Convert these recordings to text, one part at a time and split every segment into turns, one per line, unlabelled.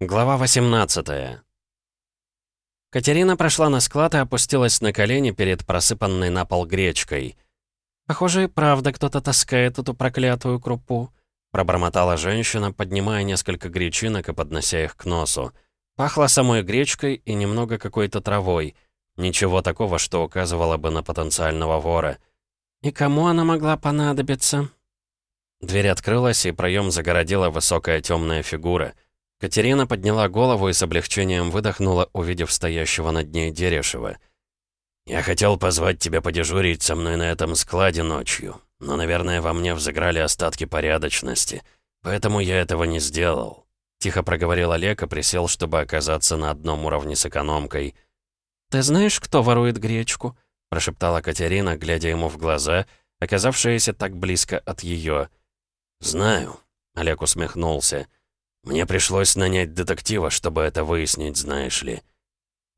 Глава 18 Катерина прошла на склад и опустилась на колени перед просыпанной на пол гречкой. «Похоже, и правда кто-то таскает эту проклятую крупу», пробормотала женщина, поднимая несколько гречинок и поднося их к носу. Пахло самой гречкой и немного какой-то травой. Ничего такого, что указывало бы на потенциального вора. «И кому она могла понадобиться?» Дверь открылась, и проем загородила высокая темная фигура — Катерина подняла голову и с облегчением выдохнула, увидев стоящего над ней Дерешева. «Я хотел позвать тебя подежурить со мной на этом складе ночью, но, наверное, во мне взыграли остатки порядочности, поэтому я этого не сделал», — тихо проговорил Олег и присел, чтобы оказаться на одном уровне с экономкой. «Ты знаешь, кто ворует гречку?» — прошептала Катерина, глядя ему в глаза, оказавшиеся так близко от ее. «Знаю», — Олег усмехнулся. Мне пришлось нанять детектива, чтобы это выяснить, знаешь ли».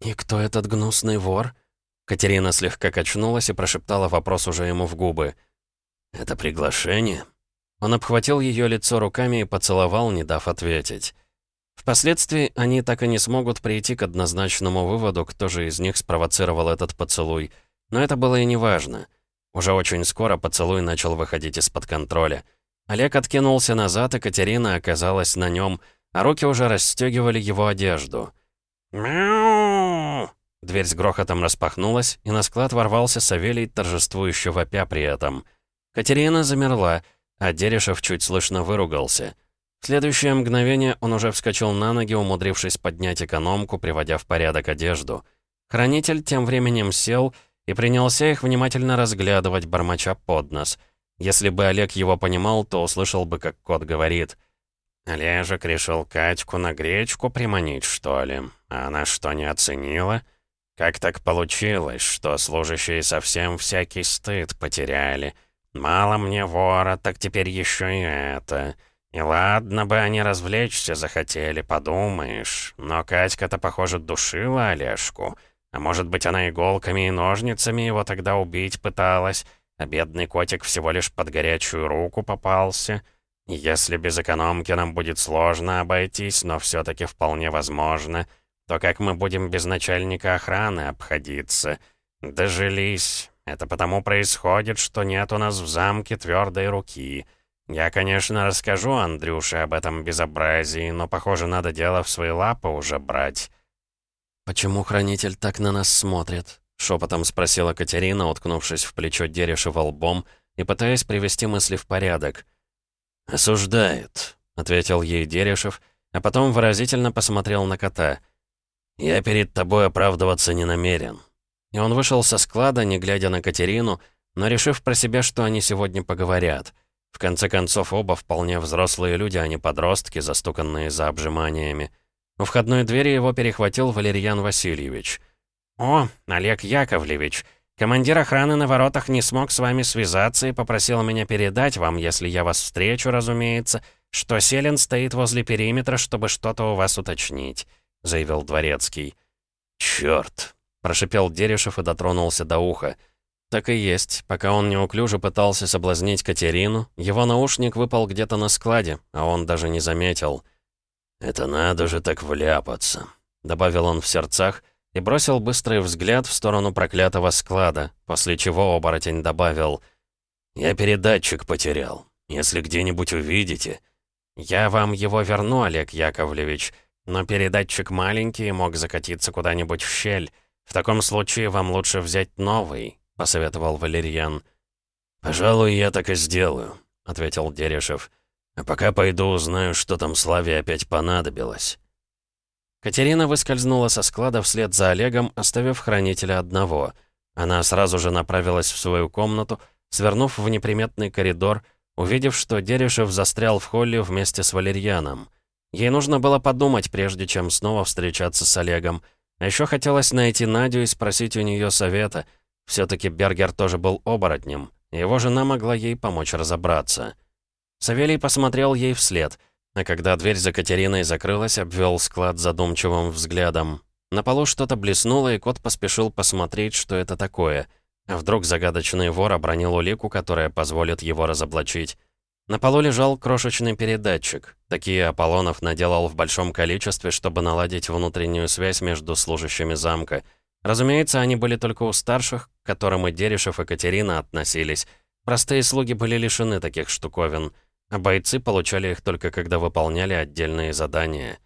«И кто этот гнусный вор?» Катерина слегка качнулась и прошептала вопрос уже ему в губы. «Это приглашение?» Он обхватил ее лицо руками и поцеловал, не дав ответить. Впоследствии они так и не смогут прийти к однозначному выводу, кто же из них спровоцировал этот поцелуй. Но это было и не важно. Уже очень скоро поцелуй начал выходить из-под контроля. Олег откинулся назад, и Катерина оказалась на нем, а руки уже расстегивали его одежду. «Мяу!» Дверь с грохотом распахнулась, и на склад ворвался Савелий, торжествующе вопя при этом. Катерина замерла, а Дерешев чуть слышно выругался. В следующее мгновение он уже вскочил на ноги, умудрившись поднять экономку, приводя в порядок одежду. Хранитель тем временем сел и принялся их внимательно разглядывать, бормоча под нос — если бы Олег его понимал, то услышал бы, как кот говорит. «Олежек решил Катьку на гречку приманить, что ли? А она что, не оценила? Как так получилось, что служащие совсем всякий стыд потеряли? Мало мне вора, так теперь еще и это. И ладно бы они развлечься захотели, подумаешь. Но Катька-то, похоже, душила Олежку. А может быть, она иголками и ножницами его тогда убить пыталась?» А бедный котик всего лишь под горячую руку попался. Если без экономки нам будет сложно обойтись, но все-таки вполне возможно, то как мы будем без начальника охраны обходиться? Дожились. Это потому происходит, что нет у нас в замке твердой руки. Я, конечно, расскажу Андрюше об этом безобразии, но, похоже, надо дело в свои лапы уже брать. «Почему хранитель так на нас смотрит?» Шепотом спросила Катерина, уткнувшись в плечо Дерешева лбом и пытаясь привести мысли в порядок. «Осуждает», — ответил ей Дерешев, а потом выразительно посмотрел на кота. «Я перед тобой оправдываться не намерен». И он вышел со склада, не глядя на Катерину, но решив про себя, что они сегодня поговорят. В конце концов, оба вполне взрослые люди, а не подростки, застуканные за обжиманиями. У входной двери его перехватил Валерьян Васильевич — «О, Олег Яковлевич, командир охраны на воротах не смог с вами связаться и попросил меня передать вам, если я вас встречу, разумеется, что Селин стоит возле периметра, чтобы что-то у вас уточнить», — заявил Дворецкий. «Чёрт!» — прошипел Дерешев и дотронулся до уха. Так и есть. Пока он неуклюже пытался соблазнить Катерину, его наушник выпал где-то на складе, а он даже не заметил. «Это надо же так вляпаться», — добавил он в сердцах, — и бросил быстрый взгляд в сторону проклятого склада, после чего оборотень добавил «Я передатчик потерял. Если где-нибудь увидите...» «Я вам его верну, Олег Яковлевич, но передатчик маленький и мог закатиться куда-нибудь в щель. В таком случае вам лучше взять новый», — посоветовал Валерьян. «Пожалуй, я так и сделаю», — ответил Дерешев. «А пока пойду узнаю, что там Славе опять понадобилось». Катерина выскользнула со склада вслед за Олегом, оставив хранителя одного. Она сразу же направилась в свою комнату, свернув в неприметный коридор, увидев, что Дерешев застрял в холле вместе с Валерьяном. Ей нужно было подумать, прежде чем снова встречаться с Олегом. А еще хотелось найти Надю и спросить у нее совета. Все-таки Бергер тоже был оборотнем. Его жена могла ей помочь разобраться. Савелий посмотрел ей вслед — а когда дверь за Катериной закрылась, обвел склад задумчивым взглядом. На полу что-то блеснуло, и кот поспешил посмотреть, что это такое. А вдруг загадочный вор обронил улику, которая позволит его разоблачить. На полу лежал крошечный передатчик. Такие Аполлонов наделал в большом количестве, чтобы наладить внутреннюю связь между служащими замка. Разумеется, они были только у старших, к которым и Дерешев, и Катерина относились. Простые слуги были лишены таких штуковин, а бойцы получали их только когда выполняли отдельные задания.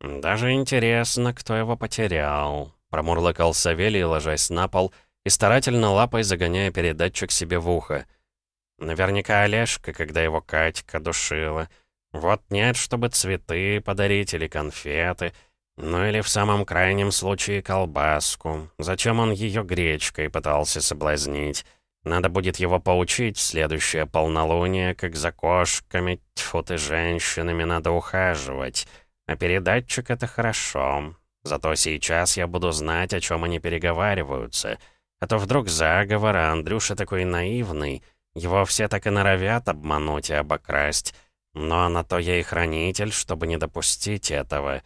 «Даже интересно, кто его потерял», — промурлыкал Савелий, ложась на пол и старательно лапой загоняя передатчик себе в ухо — Наверняка Олежка, когда его Катька душила. Вот нет, чтобы цветы подарить или конфеты. Ну или в самом крайнем случае колбаску. Зачем он ее гречкой пытался соблазнить? Надо будет его поучить следующее полнолуние, как за кошками, тьфу ты, женщинами надо ухаживать. А передатчик — это хорошо. Зато сейчас я буду знать, о чем они переговариваются. А то вдруг заговор, а Андрюша такой наивный — его все так и норовят обмануть и обокрасть. Но на то я и хранитель, чтобы не допустить этого.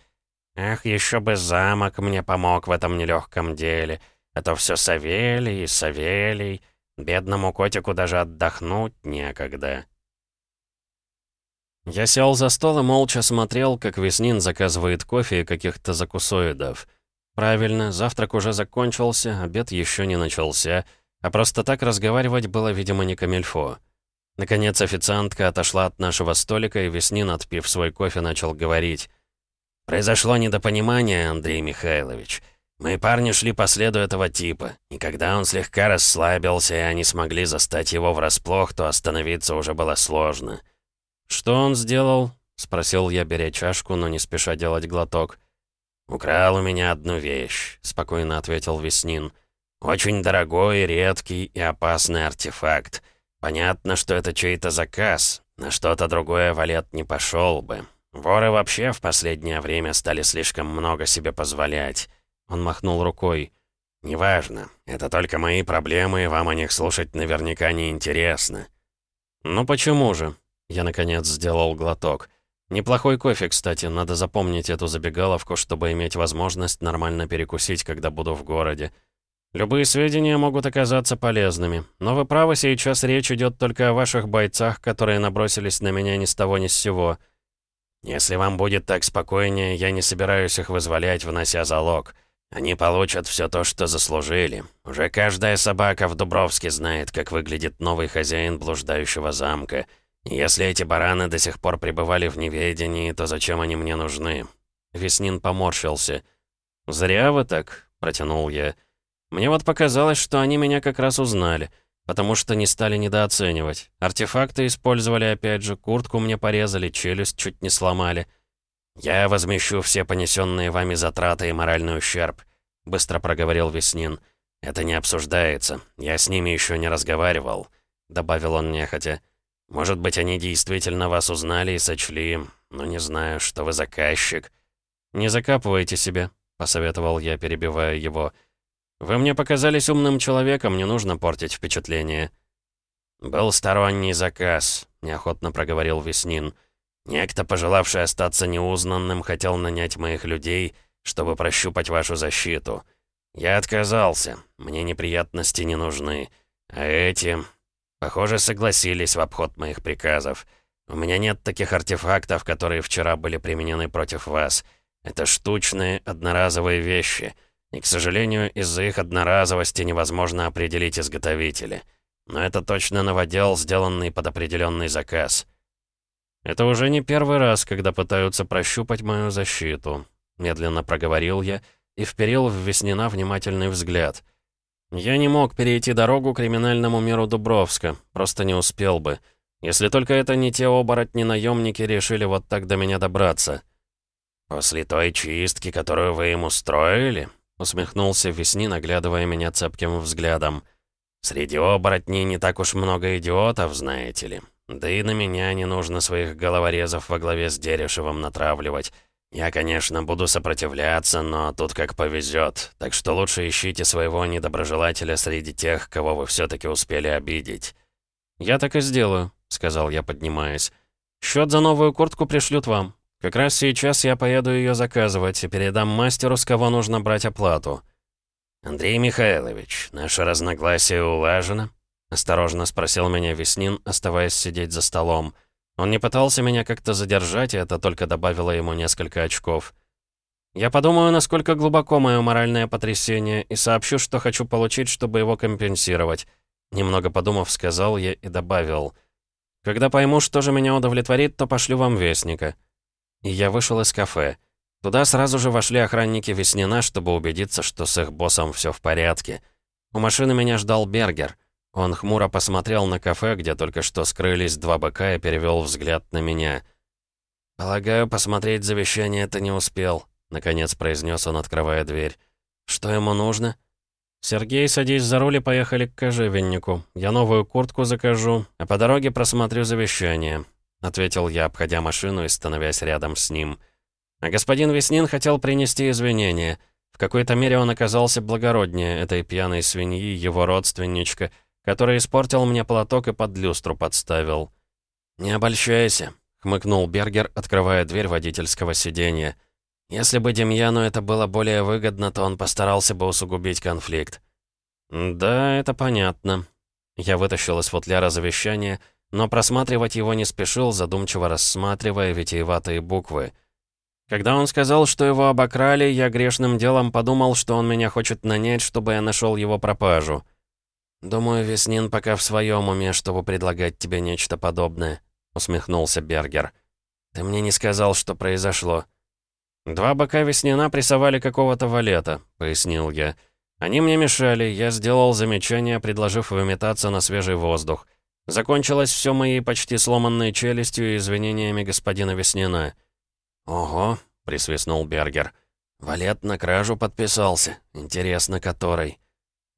Эх, еще бы замок мне помог в этом нелегком деле. Это все Савелий и Савелий. Бедному котику даже отдохнуть некогда. Я сел за стол и молча смотрел, как Веснин заказывает кофе и каких-то закусоидов. Правильно, завтрак уже закончился, обед еще не начался — а просто так разговаривать было, видимо, не камельфо. Наконец официантка отошла от нашего столика, и Веснин, отпив свой кофе, начал говорить. «Произошло недопонимание, Андрей Михайлович. Мои парни шли по следу этого типа, и когда он слегка расслабился, и они смогли застать его врасплох, то остановиться уже было сложно». «Что он сделал?» — спросил я, беря чашку, но не спеша делать глоток. «Украл у меня одну вещь», — спокойно ответил Веснин. Очень дорогой, редкий и опасный артефакт. Понятно, что это чей-то заказ. На что-то другое Валет не пошел бы. Воры вообще в последнее время стали слишком много себе позволять. Он махнул рукой. «Неважно. Это только мои проблемы, и вам о них слушать наверняка не интересно». «Ну почему же?» Я, наконец, сделал глоток. Неплохой кофе, кстати. Надо запомнить эту забегаловку, чтобы иметь возможность нормально перекусить, когда буду в городе. Любые сведения могут оказаться полезными, но вы правы, сейчас речь идет только о ваших бойцах, которые набросились на меня ни с того ни с сего. Если вам будет так спокойнее, я не собираюсь их вызволять, внося залог. Они получат все то, что заслужили. Уже каждая собака в Дубровске знает, как выглядит новый хозяин блуждающего замка. если эти бараны до сих пор пребывали в неведении, то зачем они мне нужны?» Веснин поморщился. «Зря вы так», — протянул я. Мне вот показалось, что они меня как раз узнали, потому что не стали недооценивать. Артефакты использовали опять же, куртку мне порезали, челюсть чуть не сломали. «Я возмещу все понесенные вами затраты и моральный ущерб», — быстро проговорил Веснин. «Это не обсуждается. Я с ними еще не разговаривал», — добавил он нехотя. «Может быть, они действительно вас узнали и сочли, но не знаю, что вы заказчик». «Не закапывайте себе», — посоветовал я, перебивая его. «Вы мне показались умным человеком, не нужно портить впечатление». «Был сторонний заказ», — неохотно проговорил Веснин. «Некто, пожелавший остаться неузнанным, хотел нанять моих людей, чтобы прощупать вашу защиту. Я отказался, мне неприятности не нужны. А эти, похоже, согласились в обход моих приказов. У меня нет таких артефактов, которые вчера были применены против вас. Это штучные, одноразовые вещи». И, к сожалению, из-за их одноразовости невозможно определить изготовителя. Но это точно новодел, сделанный под определенный заказ. «Это уже не первый раз, когда пытаются прощупать мою защиту», — медленно проговорил я и вперил в Веснина внимательный взгляд. «Я не мог перейти дорогу криминальному миру Дубровска, просто не успел бы. Если только это не те оборотни-наемники решили вот так до меня добраться». «После той чистки, которую вы им устроили?» Усмехнулся Весни, наглядывая меня цепким взглядом. «Среди оборотней не так уж много идиотов, знаете ли. Да и на меня не нужно своих головорезов во главе с Дерешевым натравливать. Я, конечно, буду сопротивляться, но тут как повезет. Так что лучше ищите своего недоброжелателя среди тех, кого вы все-таки успели обидеть». «Я так и сделаю», — сказал я, поднимаясь. «Счет за новую куртку пришлют вам. Как раз сейчас я поеду ее заказывать и передам мастеру, с кого нужно брать оплату. «Андрей Михайлович, наше разногласие улажено?» Осторожно спросил меня Веснин, оставаясь сидеть за столом. Он не пытался меня как-то задержать, и это только добавило ему несколько очков. Я подумаю, насколько глубоко мое моральное потрясение, и сообщу, что хочу получить, чтобы его компенсировать. Немного подумав, сказал я и добавил. Когда пойму, что же меня удовлетворит, то пошлю вам вестника. И я вышел из кафе. Туда сразу же вошли охранники Веснина, чтобы убедиться, что с их боссом все в порядке. У машины меня ждал Бергер. Он хмуро посмотрел на кафе, где только что скрылись два быка, и перевел взгляд на меня. «Полагаю, посмотреть завещание ты не успел», — наконец произнес он, открывая дверь. «Что ему нужно?» «Сергей, садись за руль и поехали к кожевеннику. Я новую куртку закажу, а по дороге просмотрю завещание», — ответил я, обходя машину и становясь рядом с ним. А господин Веснин хотел принести извинения. В какой-то мере он оказался благороднее этой пьяной свиньи, его родственничка — который испортил мне платок и под люстру подставил. «Не обольщайся», — хмыкнул Бергер, открывая дверь водительского сиденья. «Если бы Демьяну это было более выгодно, то он постарался бы усугубить конфликт». «Да, это понятно». Я вытащил из футляра завещание, но просматривать его не спешил, задумчиво рассматривая витиеватые буквы. Когда он сказал, что его обокрали, я грешным делом подумал, что он меня хочет нанять, чтобы я нашел его пропажу. «Думаю, Веснин пока в своем уме, чтобы предлагать тебе нечто подобное», — усмехнулся Бергер. «Ты мне не сказал, что произошло». «Два бока Веснина прессовали какого-то валета», — пояснил я. «Они мне мешали, я сделал замечание, предложив выметаться на свежий воздух. Закончилось все моей почти сломанной челюстью и извинениями господина Веснина». «Ого», — присвистнул Бергер. «Валет на кражу подписался. Интересно, который».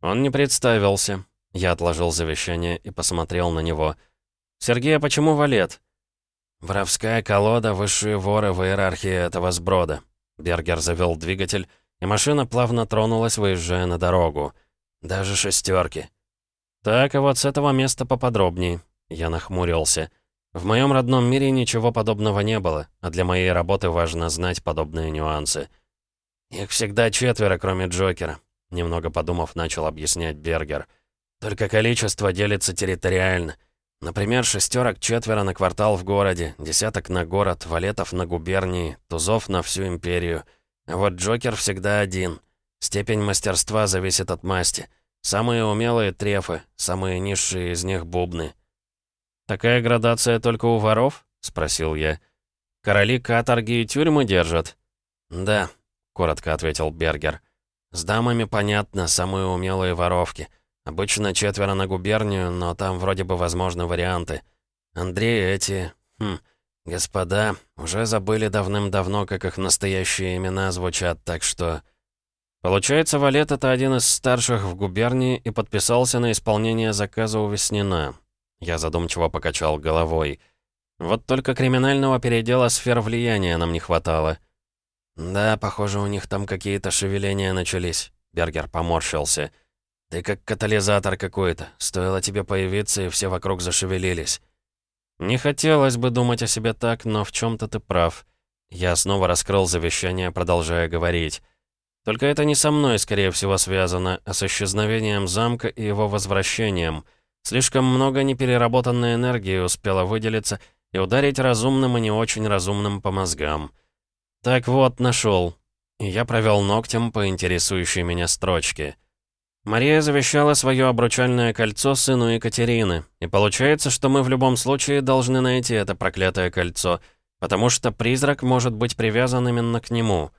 Он не представился. Я отложил завещание и посмотрел на него. «Сергей, а почему валет?» «Воровская колода — высшие воры в иерархии этого сброда». Бергер завел двигатель, и машина плавно тронулась, выезжая на дорогу. «Даже шестерки. «Так, а вот с этого места поподробнее». Я нахмурился. «В моем родном мире ничего подобного не было, а для моей работы важно знать подобные нюансы». «Их всегда четверо, кроме Джокера», — немного подумав, начал объяснять Бергер. Только количество делится территориально. Например, шестерок четверо на квартал в городе, десяток на город, валетов на губернии, тузов на всю империю. А вот Джокер всегда один. Степень мастерства зависит от масти. Самые умелые — трефы, самые низшие из них — бубны. «Такая градация только у воров?» — спросил я. «Короли каторги и тюрьмы держат?» «Да», — коротко ответил Бергер. «С дамами понятно, самые умелые воровки». Обычно четверо на губернию, но там вроде бы возможны варианты. Андрей эти... Хм, господа, уже забыли давным-давно, как их настоящие имена звучат, так что... Получается, Валет — это один из старших в губернии и подписался на исполнение заказа у Веснина. Я задумчиво покачал головой. Вот только криминального передела сфер влияния нам не хватало. «Да, похоже, у них там какие-то шевеления начались», — Бергер поморщился. — «Ты как катализатор какой-то. Стоило тебе появиться, и все вокруг зашевелились». «Не хотелось бы думать о себе так, но в чем то ты прав». Я снова раскрыл завещание, продолжая говорить. «Только это не со мной, скорее всего, связано, а с исчезновением замка и его возвращением. Слишком много непереработанной энергии успело выделиться и ударить разумным и не очень разумным по мозгам. Так вот, нашел. И я провел ногтем по интересующей меня строчке. Мария завещала свое обручальное кольцо сыну Екатерины, и получается, что мы в любом случае должны найти это проклятое кольцо, потому что призрак может быть привязан именно к нему.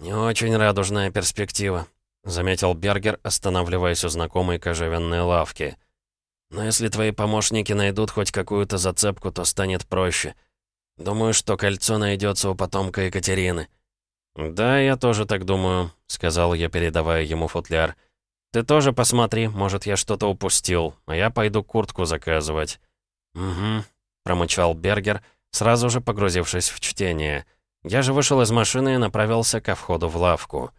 «Не очень радужная перспектива», — заметил Бергер, останавливаясь у знакомой кожевенной лавки. «Но если твои помощники найдут хоть какую-то зацепку, то станет проще. Думаю, что кольцо найдется у потомка Екатерины». «Да, я тоже так думаю», — сказал я, передавая ему футляр. «Да». «Ты тоже посмотри, может, я что-то упустил, а я пойду куртку заказывать». «Угу», — промычал Бергер, сразу же погрузившись в чтение. Я же вышел из машины и направился ко входу в лавку.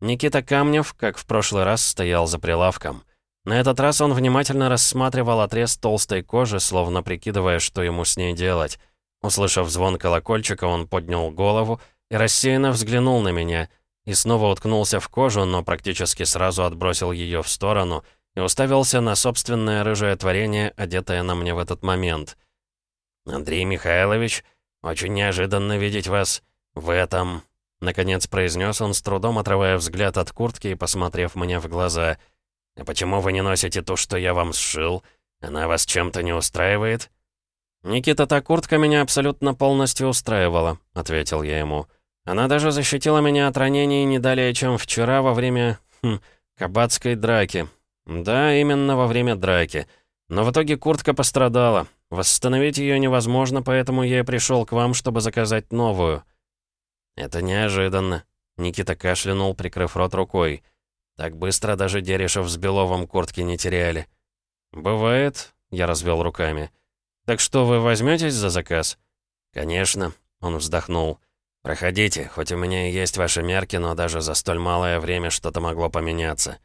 Никита Камнев, как в прошлый раз, стоял за прилавком. На этот раз он внимательно рассматривал отрез толстой кожи, словно прикидывая, что ему с ней делать. Услышав звон колокольчика, он поднял голову и рассеянно взглянул на меня — и снова уткнулся в кожу, но практически сразу отбросил ее в сторону и уставился на собственное рыжее творение, одетое на мне в этот момент. «Андрей Михайлович, очень неожиданно видеть вас в этом...» Наконец произнес он, с трудом отрывая взгляд от куртки и посмотрев мне в глаза. «А почему вы не носите ту, что я вам сшил? Она вас чем-то не устраивает?» «Никита, та куртка меня абсолютно полностью устраивала», — ответил я ему. «Она даже защитила меня от ранений не далее, чем вчера во время... Хм, кабацкой драки. Да, именно во время драки. Но в итоге куртка пострадала. Восстановить ее невозможно, поэтому я и пришел к вам, чтобы заказать новую». «Это неожиданно», — Никита кашлянул, прикрыв рот рукой. «Так быстро даже Дерешев с Беловым куртки не теряли». «Бывает», — я развел руками. «Так что, вы возьметесь за заказ?» «Конечно», — он вздохнул. «Проходите, хоть у меня и есть ваши мерки, но даже за столь малое время что-то могло поменяться».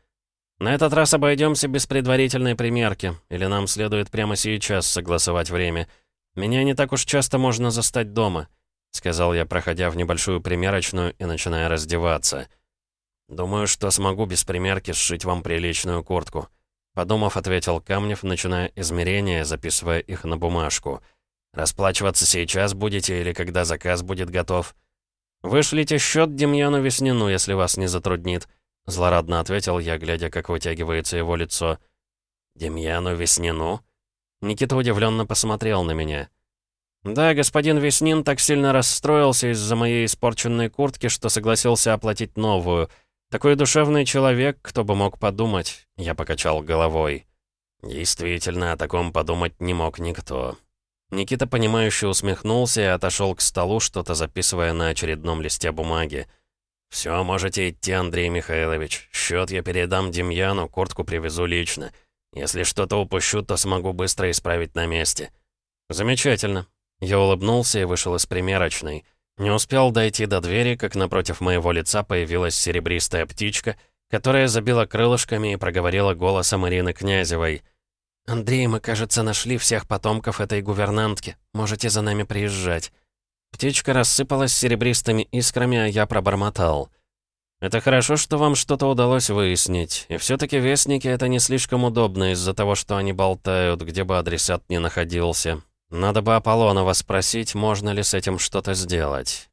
«На этот раз обойдемся без предварительной примерки, или нам следует прямо сейчас согласовать время. Меня не так уж часто можно застать дома», — сказал я, проходя в небольшую примерочную и начиная раздеваться. «Думаю, что смогу без примерки сшить вам приличную куртку», — подумав, ответил Камнев, начиная измерения, записывая их на бумажку. «Расплачиваться сейчас будете или когда заказ будет готов?» «Вышлите счет Демьяну Веснину, если вас не затруднит», Злорадно ответил я, глядя, как вытягивается его лицо. «Демьяну Веснину?» Никита удивленно посмотрел на меня. «Да, господин Веснин так сильно расстроился из-за моей испорченной куртки, что согласился оплатить новую. Такой душевный человек, кто бы мог подумать?» Я покачал головой. «Действительно, о таком подумать не мог никто». Никита, понимающе усмехнулся и отошел к столу, что-то записывая на очередном листе бумаги. «Все, можете идти, Андрей Михайлович. Счет я передам Демьяну, куртку привезу лично. Если что-то упущу, то смогу быстро исправить на месте». «Замечательно». Я улыбнулся и вышел из примерочной. Не успел дойти до двери, как напротив моего лица появилась серебристая птичка, которая забила крылышками и проговорила голосом Ирины Князевой. «Андрей, мы, кажется, нашли всех потомков этой гувернантки. Можете за нами приезжать». Птичка рассыпалась серебристыми искрами, а я пробормотал. «Это хорошо, что вам что-то удалось выяснить. И все таки вестники — это не слишком удобно из-за того, что они болтают, где бы адресат ни находился. Надо бы Аполлонова спросить, можно ли с этим что-то сделать».